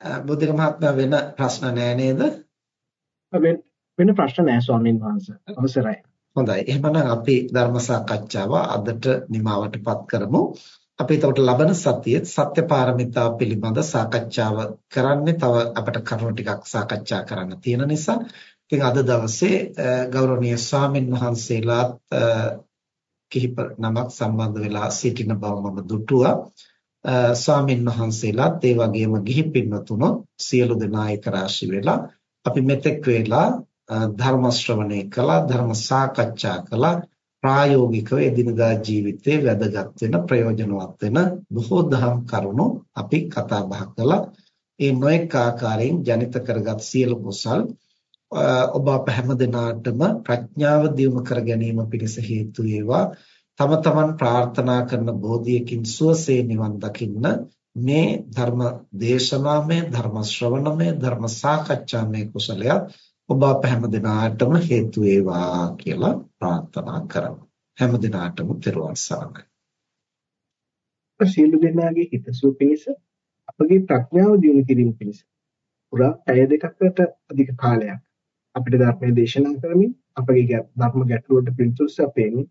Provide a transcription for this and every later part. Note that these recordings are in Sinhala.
බුද්ධික මහත්මයා වෙන ප්‍රශ්න නෑ නේද? වෙන ප්‍රශ්න නෑ ස්වාමීන් වහන්සේ. අවසරයි. හොඳයි. එහෙනම් අපි ධර්ම සාකච්ඡාව අදට නිමවටපත් කරමු. අපි එතකොට ලබන සතියේ සත්‍ය පාරමිතා පිළිබඳ සාකච්ඡාව කරන්නේ තව අපිට කරුණු ටිකක් සාකච්ඡා කරන්න තියෙන නිසා ඉතින් අද දවසේ ගෞරවනීය ස්වාමින් වහන්සේලාත් කිහිප නමක් සම්බන්ධ වෙලා සිටින බව මම දුටුවා. ස්වාමින් වහන්සේලාත් ඒ වගේම ගිහි පින්වතුනොත් සියලු දෙනා එක රාශි වෙලා අපි මෙතෙක් වේලා ධර්ම ශ්‍රවණය කළා ධර්ම සාකච්ඡා කළා ප්‍රායෝගිකව එදිනදා ජීවිතේ වැදගත් වෙන ප්‍රයෝජනවත් වෙන බොහෝ දහම් කරුණු අපි කතා බහ කළා. ඒ නොඑක ආකාරයෙන් ජනිත කරගත් සියලු කුසල් ඔබ අප හැම දිනාටම ප්‍රඥාව දියුණු කර ගැනීම පිණිස හේතු වේවා. තම තමන් ප්‍රාර්ථනා කරන බෝධියකින් සුවසේ නිවන් දකින්න මේ ධර්ම දේශනාමය ධර්ම ශ්‍රවණමය ධර්ම සාකච්ඡාමය කුසලයක් ඔබ අප හැම දිනාටම හේතු වේවා කියලා ප්‍රාර්ථනා කරමු. හැම දිනාටම තෙරුවන් සරණයි. සියලු දෙනාගේ හිතසුව පිණිස අපගේ ප්‍රඥාව දියුණු කිරීම පිණිස පුරා පැය දෙකකට අධික කාලයක් අපිට ධර්මයේ දේශනා කරමින් අපගේ ධර්ම ගැටලුවට පිළිතුරු සපයමින්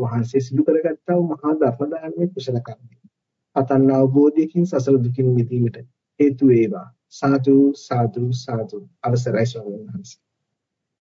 වහන්සේ සිදු කරගත්තා වූ මහා ධර්ම දානමේ කුසල කර්මය. පතන් අවබෝධයකින් සසල දුකින් මිදීමට හේතු වේවා. සාදු සාදු සාදු අවසරයි ස්වාමීන් වහන්සේ.